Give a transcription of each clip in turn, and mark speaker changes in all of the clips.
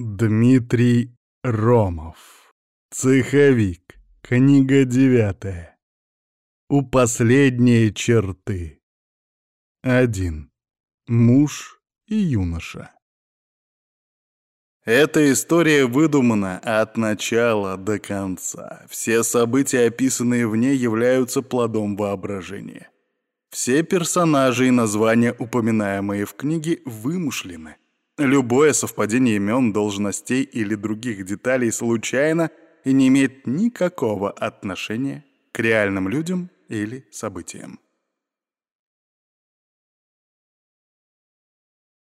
Speaker 1: Дмитрий Ромов. Цеховик. Книга девятая. У последние черты. Один. Муж и юноша. Эта история выдумана от начала до конца. Все события, описанные в ней, являются плодом воображения. Все персонажи и названия, упоминаемые в книге, вымышлены. Любое совпадение имен, должностей или других деталей случайно и не имеет никакого отношения к реальным людям или событиям.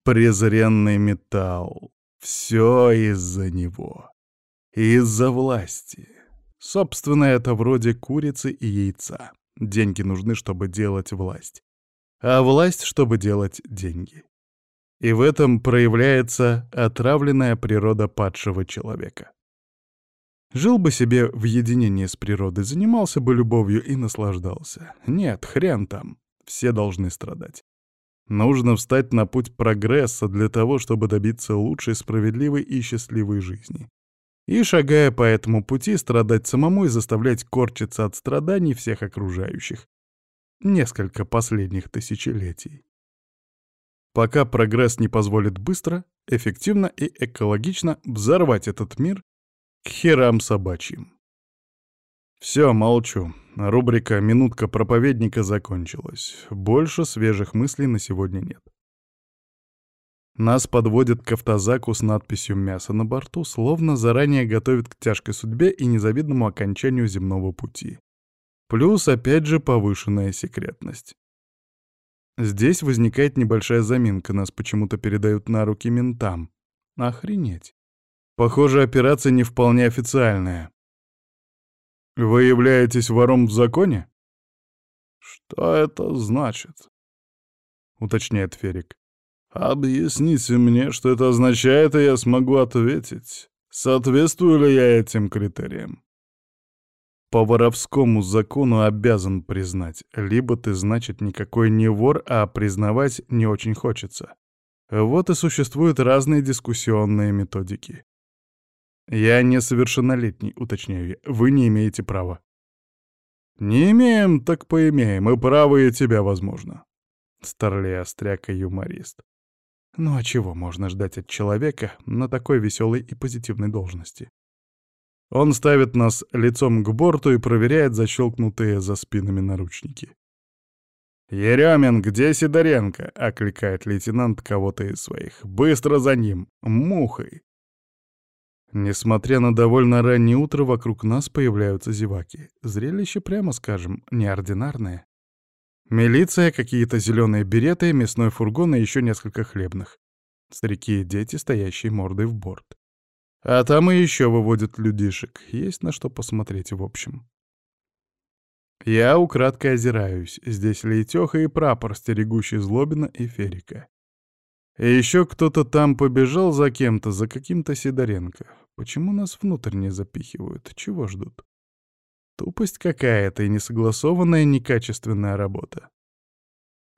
Speaker 1: Презренный металл. Все из-за него. Из-за власти. Собственно, это вроде курицы и яйца. Деньги нужны, чтобы делать власть. А власть, чтобы делать деньги. И в этом проявляется отравленная природа падшего человека. Жил бы себе в единении с природой, занимался бы любовью и наслаждался. Нет, хрен там. Все должны страдать. Нужно встать на путь прогресса для того, чтобы добиться лучшей, справедливой и счастливой жизни. И, шагая по этому пути, страдать самому и заставлять корчиться от страданий всех окружающих. Несколько последних тысячелетий пока прогресс не позволит быстро, эффективно и экологично взорвать этот мир к херам собачьим. Все, молчу. Рубрика «Минутка проповедника» закончилась. Больше свежих мыслей на сегодня нет. Нас подводят к автозаку с надписью «Мясо на борту», словно заранее готовят к тяжкой судьбе и незавидному окончанию земного пути. Плюс, опять же, повышенная секретность. Здесь возникает небольшая заминка, нас почему-то передают на руки ментам. Охренеть. Похоже, операция не вполне официальная. Вы являетесь вором в законе? Что это значит? Уточняет Ферик. Объясните мне, что это означает, и я смогу ответить. Соответствую ли я этим критериям? По воровскому закону обязан признать. Либо ты, значит, никакой не вор, а признавать не очень хочется. Вот и существуют разные дискуссионные методики. Я несовершеннолетний, уточняю я. Вы не имеете права. Не имеем, так поимеем, и право и тебя, возможно. Старлей Остряк и юморист. Ну а чего можно ждать от человека на такой веселой и позитивной должности? Он ставит нас лицом к борту и проверяет защелкнутые за спинами наручники. «Еремин, где Сидоренко?» — окликает лейтенант кого-то из своих. «Быстро за ним! Мухой!» Несмотря на довольно раннее утро, вокруг нас появляются зеваки. Зрелище, прямо скажем, неординарное. Милиция, какие-то зеленые береты, мясной фургон и еще несколько хлебных. Старики и дети, стоящие мордой в борт. А там и еще выводят людишек. Есть на что посмотреть в общем. Я украдкой озираюсь. Здесь Лейтёха и прапор, стерегущий Злобина и Ферика. И еще кто-то там побежал за кем-то, за каким-то Сидоренко. Почему нас внутрь не запихивают? Чего ждут? Тупость какая-то и несогласованная некачественная работа.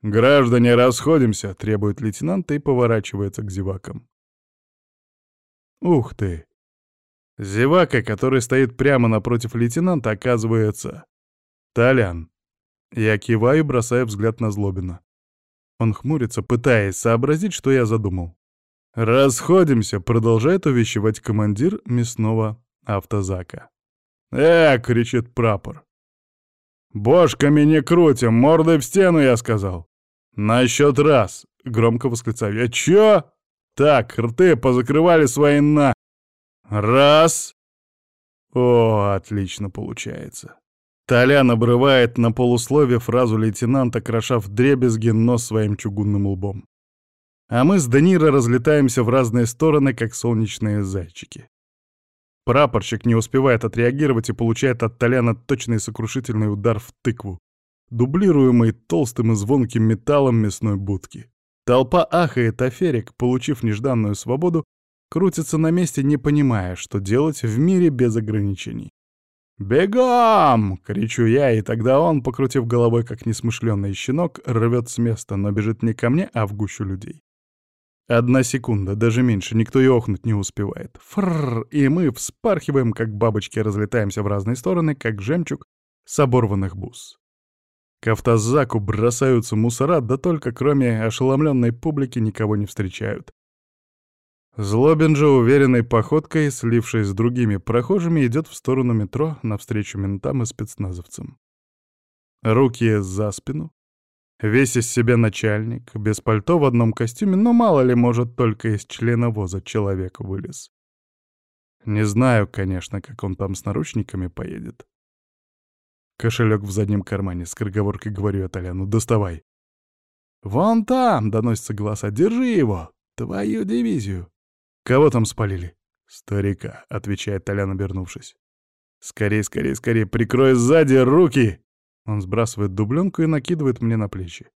Speaker 1: «Граждане, расходимся!» — требует лейтенант и поворачивается к зевакам. Ух ты! Зевака, который стоит прямо напротив лейтенанта, оказывается... Толян. Я киваю и бросаю взгляд на Злобина. Он хмурится, пытаясь сообразить, что я задумал. «Расходимся», — продолжает увещевать командир мясного автозака. «Э!» — кричит прапор. «Бошками не крутим, мордой в стену, я сказал!» «На счет раз!» — громко восклицаю я. «Чё?» Так, рты позакрывали свои на... Раз. О, отлично получается. Толян обрывает на полуслове фразу лейтенанта, крошав дребезги нос своим чугунным лбом. А мы с Данира разлетаемся в разные стороны, как солнечные зайчики. Прапорщик не успевает отреагировать и получает от Толяна точный сокрушительный удар в тыкву, дублируемый толстым и звонким металлом мясной будки. Толпа ахает, а Ферик, получив нежданную свободу, крутится на месте, не понимая, что делать в мире без ограничений. «Бегом!» — кричу я, и тогда он, покрутив головой, как несмышленный щенок, рвет с места, но бежит не ко мне, а в гущу людей. Одна секунда, даже меньше, никто и охнуть не успевает. Фрррр, и мы вспархиваем, как бабочки, разлетаемся в разные стороны, как жемчуг с оборванных бус. К автозаку бросаются мусора, да только кроме ошеломленной публики никого не встречают. Злобин же уверенной походкой, слившись с другими прохожими, идет в сторону метро навстречу ментам и спецназовцам. Руки за спину, Весь из себя начальник, без пальто в одном костюме, но мало ли, может, только из члена воза человек вылез. Не знаю, конечно, как он там с наручниками поедет. Кошелек в заднем кармане, с скороговоркой говорю я Толяну, доставай. «Вон там!» — доносится голоса. «Держи его! Твою дивизию!» «Кого там спалили?» «Старика», — отвечает Толян, обернувшись. «Скорей, скорей, скорей, прикрой сзади руки!» Он сбрасывает дубленку и накидывает мне на плечи.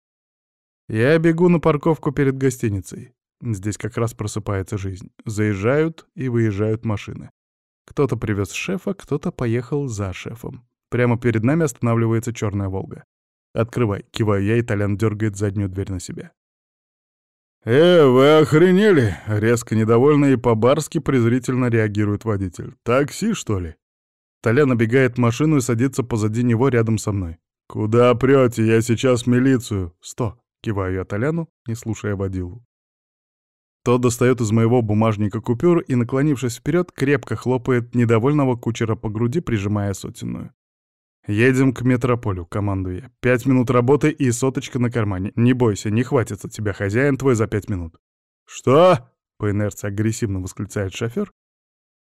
Speaker 1: Я бегу на парковку перед гостиницей. Здесь как раз просыпается жизнь. Заезжают и выезжают машины. Кто-то привез шефа, кто-то поехал за шефом. Прямо перед нами останавливается черная «Волга». «Открывай», — киваю я, и Толян дергает заднюю дверь на себя. «Э, вы охренели?» — резко недовольно и по-барски презрительно реагирует водитель. «Такси, что ли?» Толя набегает в машину и садится позади него рядом со мной. «Куда прете? Я сейчас милицию!» «Сто!» — киваю я Толяну, не слушая водилу. Тот достает из моего бумажника купюр и, наклонившись вперед, крепко хлопает недовольного кучера по груди, прижимая сотенную. «Едем к метрополю», — командую я. «Пять минут работы и соточка на кармане. Не бойся, не хватится тебя хозяин твой за пять минут». «Что?» — по инерции агрессивно восклицает шофер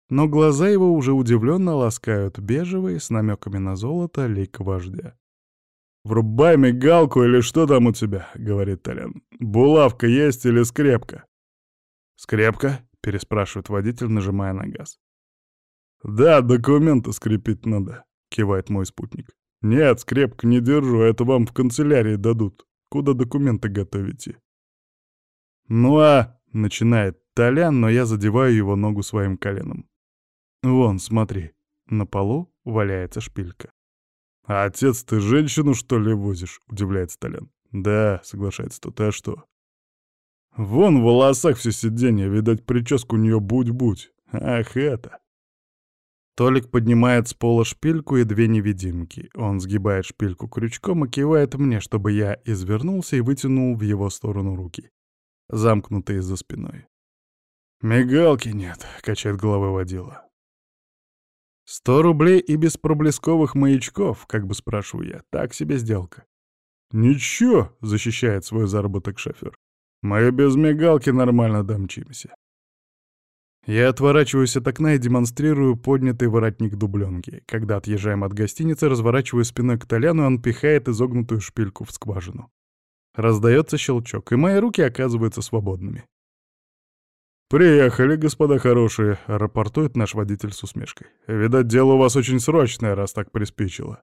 Speaker 1: но глаза его уже удивленно ласкают бежевые с намеками на золото лик вождя. «Врубай мигалку или что там у тебя?» — говорит Толян. «Булавка есть или скрепка?» «Скрепка?» — переспрашивает водитель, нажимая на газ. «Да, документы скрепить надо», — кивает мой спутник. «Нет, скрепка не держу, это вам в канцелярии дадут. Куда документы готовите?» «Ну а...» — начинает Толян, но я задеваю его ногу своим коленом. «Вон, смотри, на полу валяется шпилька». «А отец, ты женщину, что ли, возишь?» — удивляется Толян. «Да», — соглашается тот, а что?» «Вон в волосах все сиденье, видать, прическа у нее будь-будь. Ах, это!» Толик поднимает с пола шпильку и две невидимки. Он сгибает шпильку крючком и кивает мне, чтобы я извернулся и вытянул в его сторону руки, замкнутые за спиной. «Мигалки нет», — качает головой водила. Сто рублей и без проблесковых маячков, как бы спрашиваю я. Так себе сделка. Ничего, защищает свой заработок шофер. Мы без мигалки нормально домчимся. Я отворачиваюсь от окна и демонстрирую поднятый воротник дубленки. Когда отъезжаем от гостиницы, разворачиваю спиной к Толяну, он пихает изогнутую шпильку в скважину. Раздается щелчок, и мои руки оказываются свободными. «Приехали, господа хорошие», — рапортует наш водитель с усмешкой. «Видать, дело у вас очень срочное, раз так приспичило».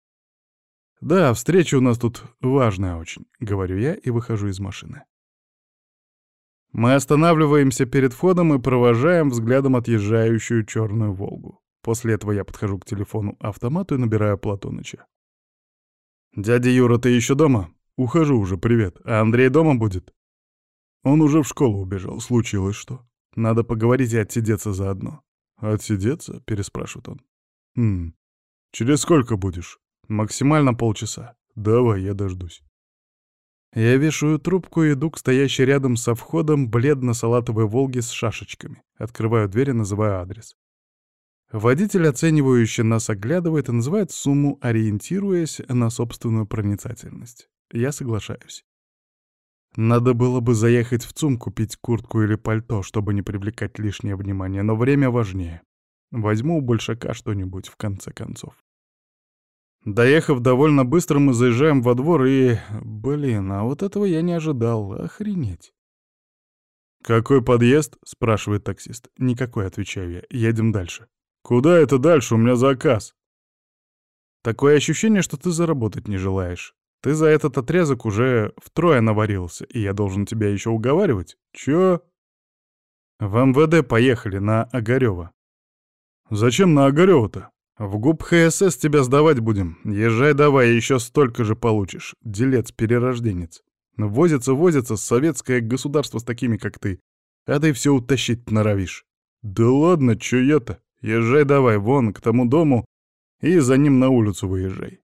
Speaker 1: «Да, встреча у нас тут важная очень», — говорю я и выхожу из машины. Мы останавливаемся перед входом и провожаем взглядом отъезжающую черную «Волгу». После этого я подхожу к телефону-автомату и набираю Платоныча. «Дядя Юра, ты еще дома?» «Ухожу уже, привет. А Андрей дома будет?» «Он уже в школу убежал. Случилось что?» Надо поговорить и отсидеться заодно. «Отсидеться?» — переспрашивает он. «Хм. Через сколько будешь?» «Максимально полчаса. Давай, я дождусь». Я вешаю трубку и иду к стоящей рядом со входом бледно-салатовой «Волге» с шашечками. Открываю дверь и называю адрес. Водитель, оценивающий нас, оглядывает и называет сумму, ориентируясь на собственную проницательность. Я соглашаюсь. Надо было бы заехать в ЦУМ купить куртку или пальто, чтобы не привлекать лишнее внимание, но время важнее. Возьму у большака что-нибудь, в конце концов. Доехав довольно быстро, мы заезжаем во двор и... Блин, а вот этого я не ожидал. Охренеть. «Какой подъезд?» — спрашивает таксист. «Никакой», — отвечаю я. «Едем дальше». «Куда это дальше? У меня заказ». Такое ощущение, что ты заработать не желаешь. Ты за этот отрезок уже втрое наварился, и я должен тебя еще уговаривать? Чё? В МВД поехали на Огарёва. Зачем на Огарёва-то? В ГУП ХСС тебя сдавать будем. Езжай давай, еще столько же получишь. Делец-перерожденец. Возится-возится советское государство с такими, как ты. А ты все утащить норовишь. Да ладно, чё я-то? Езжай давай вон к тому дому и за ним на улицу выезжай.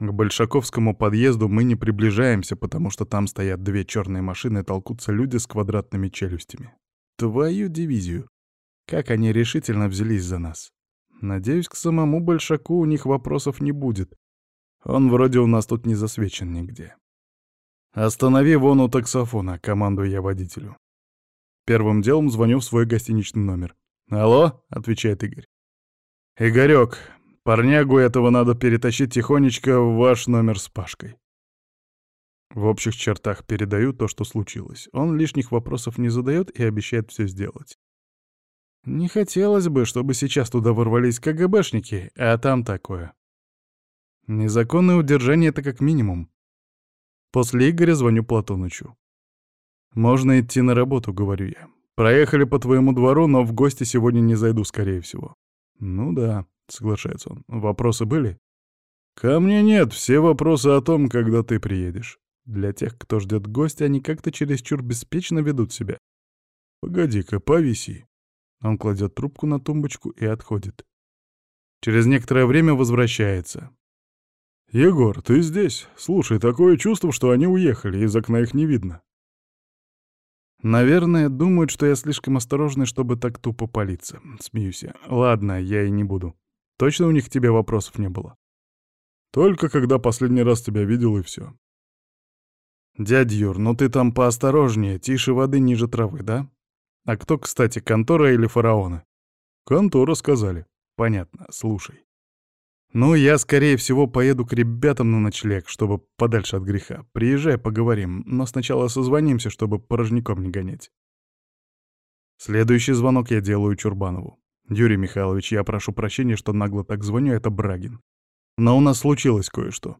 Speaker 1: К Большаковскому подъезду мы не приближаемся, потому что там стоят две черные машины и толкутся люди с квадратными челюстями. Твою дивизию. Как они решительно взялись за нас. Надеюсь, к самому Большаку у них вопросов не будет. Он вроде у нас тут не засвечен нигде. «Останови вон у таксофона», — командую я водителю. Первым делом звоню в свой гостиничный номер. «Алло?» — отвечает Игорь. «Игорёк, парнягу этого надо перетащить тихонечко в ваш номер с Пашкой». В общих чертах передаю то, что случилось. Он лишних вопросов не задает и обещает все сделать. Не хотелось бы, чтобы сейчас туда ворвались КГБшники, а там такое. Незаконное удержание — это как минимум. После Игоря звоню Платонычу. «Можно идти на работу», — говорю я. «Проехали по твоему двору, но в гости сегодня не зайду, скорее всего». «Ну да», — соглашается он. «Вопросы были?» «Ко мне нет, все вопросы о том, когда ты приедешь. Для тех, кто ждет гостя, они как-то чересчур беспечно ведут себя. Погоди-ка, повиси». Он кладет трубку на тумбочку и отходит. Через некоторое время возвращается. «Егор, ты здесь? Слушай, такое чувство, что они уехали, из окна их не видно». «Наверное, думают, что я слишком осторожный, чтобы так тупо палиться». Смеюсь я. «Ладно, я и не буду. Точно у них к тебе вопросов не было?» «Только когда последний раз тебя видел, и все. «Дядь Юр, ну ты там поосторожнее, тише воды ниже травы, да? А кто, кстати, контора или фараоны?» «Контора, сказали». «Понятно, слушай. «Ну, я, скорее всего, поеду к ребятам на ночлег, чтобы подальше от греха. Приезжай, поговорим, но сначала созвонимся, чтобы порожняком не гонять». Следующий звонок я делаю Чурбанову. «Юрий Михайлович, я прошу прощения, что нагло так звоню, это Брагин. Но у нас случилось кое-что».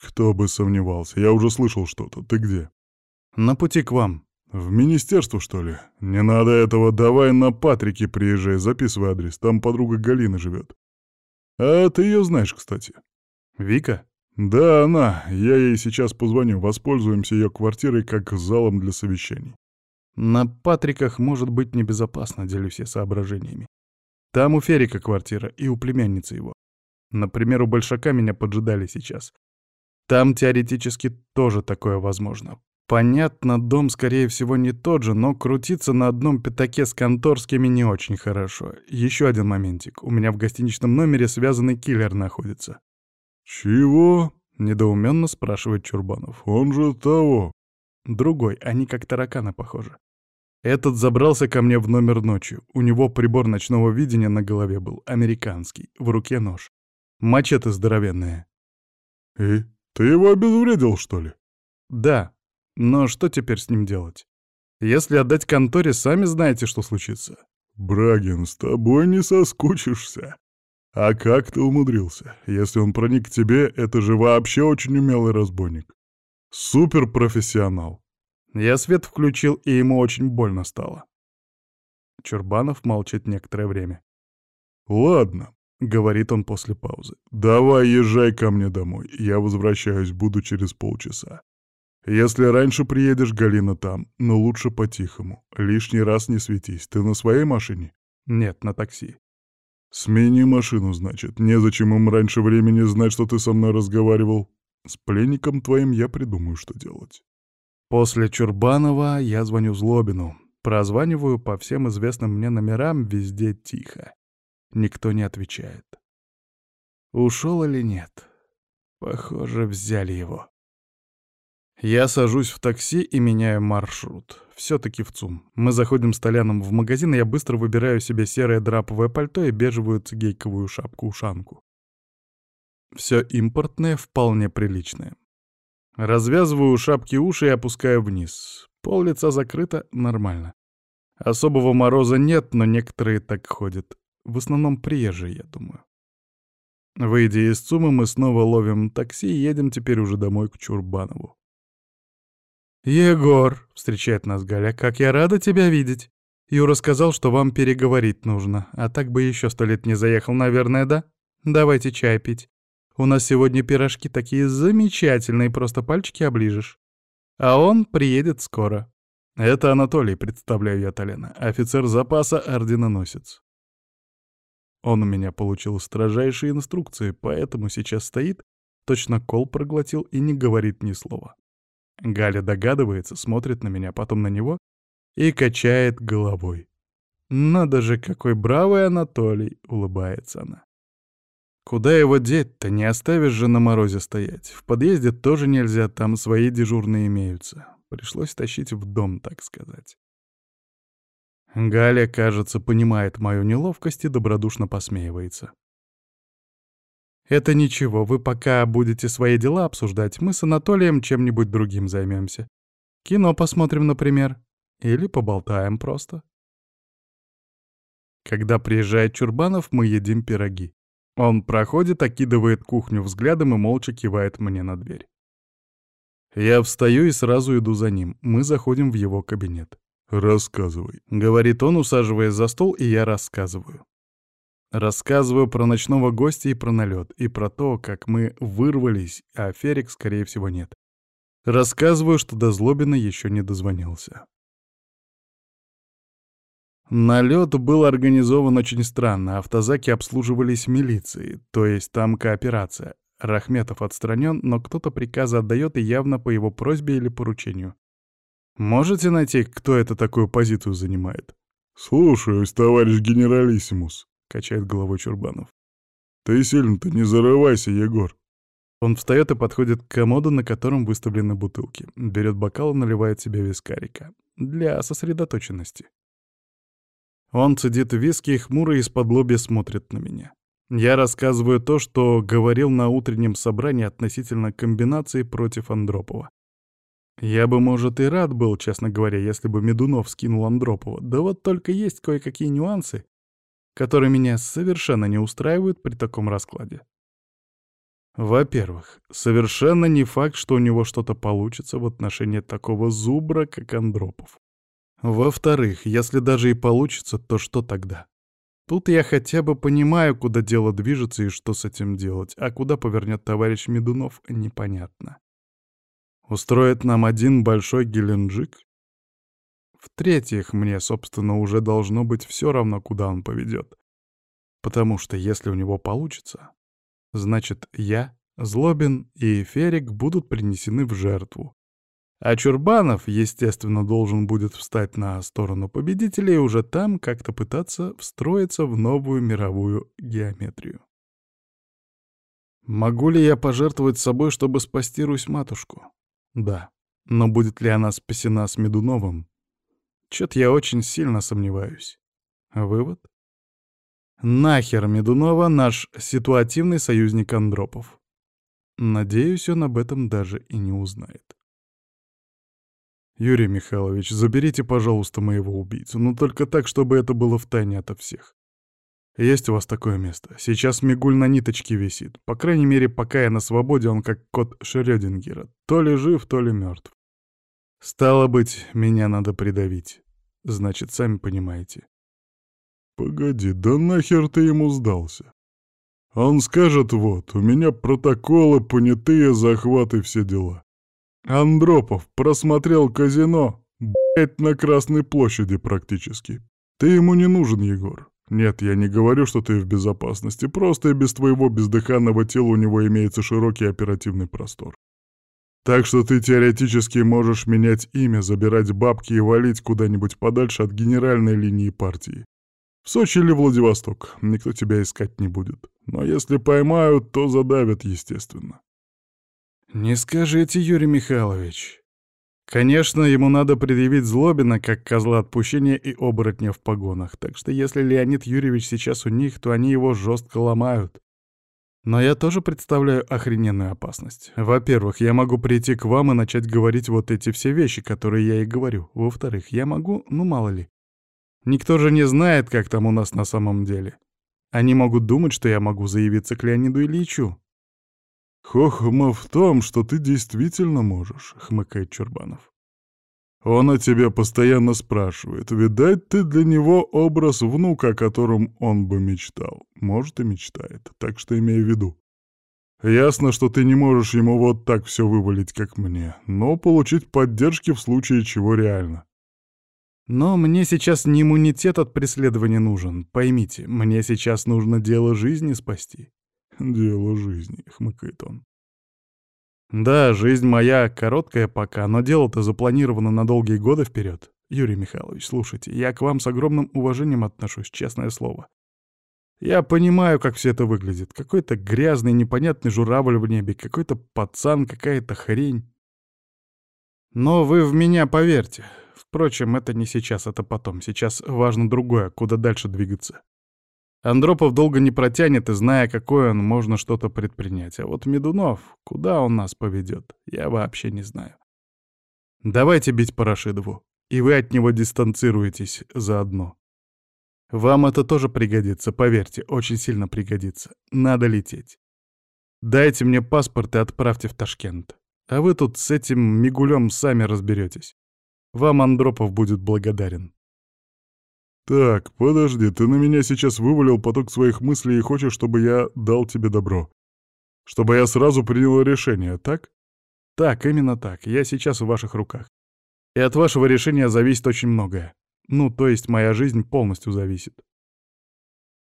Speaker 1: «Кто бы сомневался, я уже слышал что-то. Ты где?» «На пути к вам». «В министерство, что ли? Не надо этого, давай на Патрике приезжай, записывай адрес, там подруга Галина живет. «А ты ее знаешь, кстати». «Вика?» «Да, она. Я ей сейчас позвоню. Воспользуемся ее квартирой как залом для совещаний».
Speaker 2: «На Патриках может быть небезопасно, делюсь я соображениями. Там у Ферика квартира и у племянницы его. Например, у Большака меня поджидали сейчас. Там теоретически тоже такое возможно. Понятно, дом, скорее всего, не тот же, но крутиться на одном пятаке с конторскими не очень хорошо. Еще один моментик. У меня в гостиничном номере связанный киллер находится.
Speaker 1: «Чего?»
Speaker 2: — недоуменно спрашивает Чурбанов.
Speaker 1: «Он же того».
Speaker 2: Другой, они как тараканы похожи. Этот забрался ко мне в номер ночью. У него прибор ночного видения на голове был, американский, в руке нож. Мачете здоровенная.
Speaker 1: «И? Ты его обезвредил, что ли?»
Speaker 2: «Да, но что теперь с ним делать? Если отдать конторе, сами знаете, что случится.
Speaker 1: Брагин, с тобой не соскучишься. А как ты умудрился? Если он проник к тебе, это же вообще очень умелый разбойник. Суперпрофессионал.
Speaker 2: Я свет включил, и ему очень больно стало. Чурбанов молчит некоторое время.
Speaker 1: «Ладно», — говорит он после паузы. «Давай езжай ко мне домой. Я возвращаюсь, буду через полчаса. Если раньше приедешь, Галина там, но лучше по-тихому. Лишний раз не светись. Ты на своей машине?
Speaker 2: Нет, на такси.
Speaker 1: Смени машину, значит. Незачем им раньше времени знать, что ты со мной разговаривал. С пленником твоим я придумаю, что делать.
Speaker 2: После Чурбанова я звоню Злобину. Прозваниваю по всем известным мне номерам, везде тихо. Никто не отвечает. Ушел или нет? Похоже, взяли его. Я сажусь в такси и меняю маршрут. Все-таки в ЦУМ. Мы заходим с Толяном в магазин, и я быстро выбираю себе серое драповое пальто и бежевую цигейковую шапку-ушанку. Все импортное, вполне приличное. Развязываю шапки уши и опускаю вниз. Пол лица закрыто, нормально. Особого мороза нет, но некоторые так ходят. В основном приезжие, я думаю. Выйдя из ЦУМа, мы снова ловим такси и едем теперь уже домой к Чурбанову. «Егор», — встречает нас Галя, — «как я рада тебя видеть. Юра сказал, что вам переговорить нужно, а так бы еще сто лет не заехал, наверное, да? Давайте чай пить. У нас сегодня пирожки такие замечательные, просто пальчики оближешь. А он приедет скоро».
Speaker 1: Это Анатолий, представляю я Толена, офицер запаса, орденоносец. Он у меня получил строжайшие инструкции, поэтому сейчас стоит, точно кол проглотил и не говорит ни слова. Галя догадывается, смотрит на меня, потом на него и качает головой. «Надо же, какой бравый Анатолий!» — улыбается она. «Куда его деть-то? Не оставишь же на морозе стоять. В подъезде тоже нельзя, там свои дежурные имеются. Пришлось тащить в дом, так сказать. Галя, кажется, понимает мою неловкость и добродушно посмеивается. «Это ничего, вы пока будете свои дела обсуждать, мы с Анатолием чем-нибудь другим займемся. Кино посмотрим, например. Или поболтаем просто». Когда приезжает Чурбанов, мы едим пироги. Он проходит, окидывает кухню взглядом и молча кивает мне на дверь. Я встаю и сразу иду за ним. Мы заходим в его кабинет. «Рассказывай», — говорит он, усаживаясь за стол, и я рассказываю. Рассказываю про ночного гостя и про налет, и про то, как мы вырвались, а Ферик, скорее всего, нет. Рассказываю, что до Злобина еще не дозвонился. Налет был организован очень странно, автозаки обслуживались милицией, то есть там кооперация, Рахметов отстранен, но кто-то приказы отдает и явно по его просьбе или поручению. Можете найти, кто это такую позицию занимает? «Слушаюсь, товарищ генералиссимус», — качает головой Чурбанов. «Ты сильно-то не зарывайся, Егор». Он встает и подходит к комоду, на котором выставлены бутылки. Берет бокал и наливает себе вискарика. Для сосредоточенности. Он цедит виски и хмуро из-под лобья смотрит на меня. Я рассказываю то, что говорил на утреннем собрании относительно комбинации против Андропова. Я бы, может, и рад был, честно говоря, если бы Медунов скинул Андропова. Да вот только есть кое-какие нюансы, которые меня совершенно не устраивают при таком раскладе. Во-первых, совершенно не факт, что у него что-то получится в отношении такого зубра, как Андропов. Во-вторых, если даже и получится, то что тогда? Тут я хотя бы понимаю, куда дело движется и что с этим делать, а куда повернет товарищ Медунов, непонятно. Устроит нам один большой Геленджик? В-третьих, мне, собственно, уже должно быть все равно, куда он поведет. Потому что если у него получится, значит, я, Злобин и Ферик будут принесены в жертву. А Чурбанов, естественно, должен будет встать на сторону победителей и уже там как-то пытаться встроиться в новую мировую геометрию. Могу ли я пожертвовать собой, чтобы спасти Русь-матушку? Да. Но будет ли она спасена с Медуновым? Чё-то я очень сильно сомневаюсь. Вывод? Нахер Медунова наш ситуативный союзник Андропов. Надеюсь, он об этом даже и не узнает. «Юрий Михайлович, заберите, пожалуйста, моего убийцу, но только так, чтобы это было в тайне ото всех. Есть у вас такое место. Сейчас Мигуль на ниточке висит. По крайней мере, пока я на свободе, он как кот Шрёдингера. То ли жив, то ли мертв. Стало быть, меня надо придавить. Значит, сами понимаете. Погоди, да нахер ты ему сдался? Он скажет вот, у меня протоколы, понятые, захваты, все дела. Андропов просмотрел казино, блять, на Красной площади практически. Ты ему не нужен, Егор. Нет, я не говорю, что ты в безопасности, просто и без твоего бездыханного тела у него имеется широкий оперативный простор. Так что ты теоретически можешь менять имя, забирать бабки и валить куда-нибудь подальше от генеральной линии партии. В Сочи или Владивосток, никто тебя искать не будет. Но если поймают, то задавят, естественно. «Не скажите, Юрий Михайлович. Конечно, ему надо предъявить Злобина как козла отпущения и оборотня в погонах, так что если Леонид Юрьевич сейчас у них, то они его жестко ломают. Но я тоже представляю охрененную опасность. Во-первых, я могу прийти к вам и начать говорить вот эти все вещи, которые я и говорю. Во-вторых, я могу, ну мало ли. Никто же не знает, как там у нас на самом деле. Они могут думать, что я могу заявиться к Леониду Ильичу. «Хохма в том, что ты действительно можешь», — хмыкает Чурбанов. «Он о тебе постоянно спрашивает. Видать, ты для него образ внука, о котором он бы мечтал. Может, и мечтает, так что имей в виду. Ясно, что ты не можешь ему вот так все вывалить, как мне, но получить поддержки в случае чего реально. Но мне сейчас не иммунитет от преследования нужен. Поймите, мне сейчас нужно дело жизни спасти.
Speaker 2: Дело жизни, хмыкает он.
Speaker 1: Да, жизнь моя короткая пока, но дело-то запланировано на долгие годы вперед. Юрий Михайлович, слушайте, я к вам с огромным уважением отношусь, честное слово. Я понимаю, как все это выглядит. Какой-то грязный, непонятный журавль в небе, какой-то пацан, какая-то хрень. Но вы в меня поверьте. Впрочем, это не сейчас, это потом. Сейчас важно другое, куда дальше двигаться. Андропов долго не протянет, и зная, какой он, можно что-то предпринять. А вот Медунов, куда он нас поведет, я вообще не знаю. Давайте бить по Рашидову, и вы от него дистанцируетесь заодно. Вам это тоже пригодится, поверьте, очень сильно пригодится. Надо лететь. Дайте мне паспорт и отправьте в Ташкент. А вы тут с этим Мигулем сами разберетесь. Вам Андропов будет благодарен.
Speaker 2: «Так, подожди, ты на меня сейчас вывалил поток своих мыслей и хочешь, чтобы я дал тебе добро. Чтобы я сразу принял решение, так?»
Speaker 1: «Так, именно так. Я сейчас в ваших руках. И от вашего решения зависит очень многое. Ну, то есть моя жизнь полностью зависит».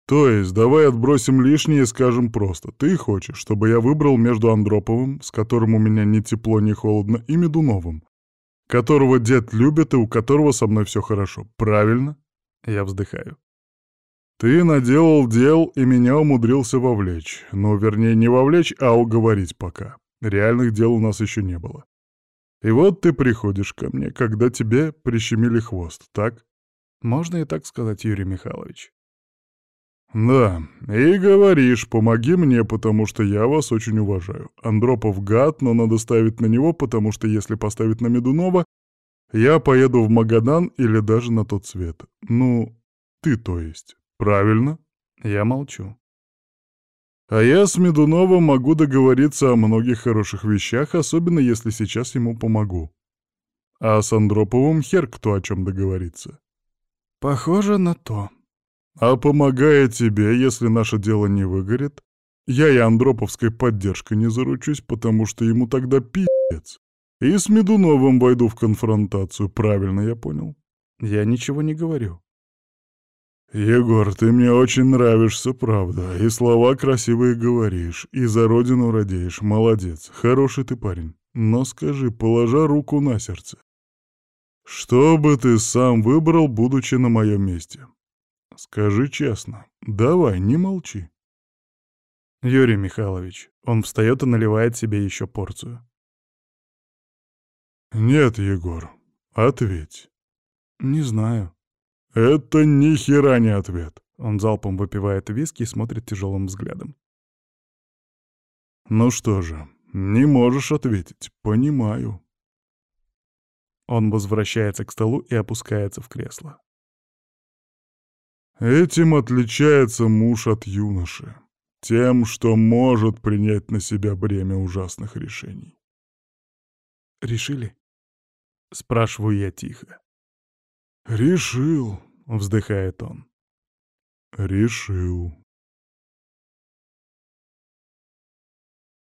Speaker 2: «То есть давай отбросим лишнее и скажем просто. Ты хочешь, чтобы я выбрал между Андроповым, с которым у меня ни тепло, ни холодно, и Медуновым, которого дед любит и у которого со мной все хорошо. Правильно?»
Speaker 1: Я вздыхаю.
Speaker 2: «Ты наделал дел и меня умудрился вовлечь. Ну, вернее, не вовлечь, а уговорить пока. Реальных дел у нас еще не было. И вот ты приходишь ко мне, когда тебе прищемили хвост, так?»
Speaker 1: «Можно и так сказать, Юрий Михайлович».
Speaker 2: «Да, и говоришь, помоги мне, потому что я вас очень уважаю. Андропов гад, но надо ставить на него, потому что если поставить на Медунова, я поеду в Магадан или даже на тот свет. Ну, ты то есть. Правильно?
Speaker 1: Я молчу.
Speaker 2: А я с Медуновым могу договориться о многих хороших вещах, особенно если сейчас ему помогу. А с Андроповым хер кто о чем договорится.
Speaker 1: Похоже на то.
Speaker 2: А помогая тебе, если наше дело не выгорит, я и Андроповской поддержкой не заручусь, потому что ему тогда пи***ц. И с Медуновым войду в конфронтацию, правильно я понял?
Speaker 1: Я ничего не говорю.
Speaker 2: Егор, ты мне очень нравишься, правда, и слова красивые говоришь, и за родину радеешь, молодец, хороший ты парень. Но скажи, положа руку на сердце, что бы ты сам выбрал, будучи на моем месте? Скажи честно, давай, не молчи.
Speaker 1: Юрий Михайлович, он встает и наливает себе еще порцию.
Speaker 2: «Нет, Егор, ответь».
Speaker 1: «Не знаю».
Speaker 2: «Это ни хера не ответ».
Speaker 1: Он залпом выпивает виски и смотрит тяжелым взглядом.
Speaker 2: «Ну что же, не можешь ответить, понимаю».
Speaker 1: Он возвращается к столу и опускается в кресло.
Speaker 2: Этим отличается муж от юноши. Тем, что может принять на себя бремя ужасных решений.
Speaker 1: Решили? Спрашиваю я тихо.
Speaker 2: «Решил», —
Speaker 1: вздыхает он.
Speaker 2: «Решил».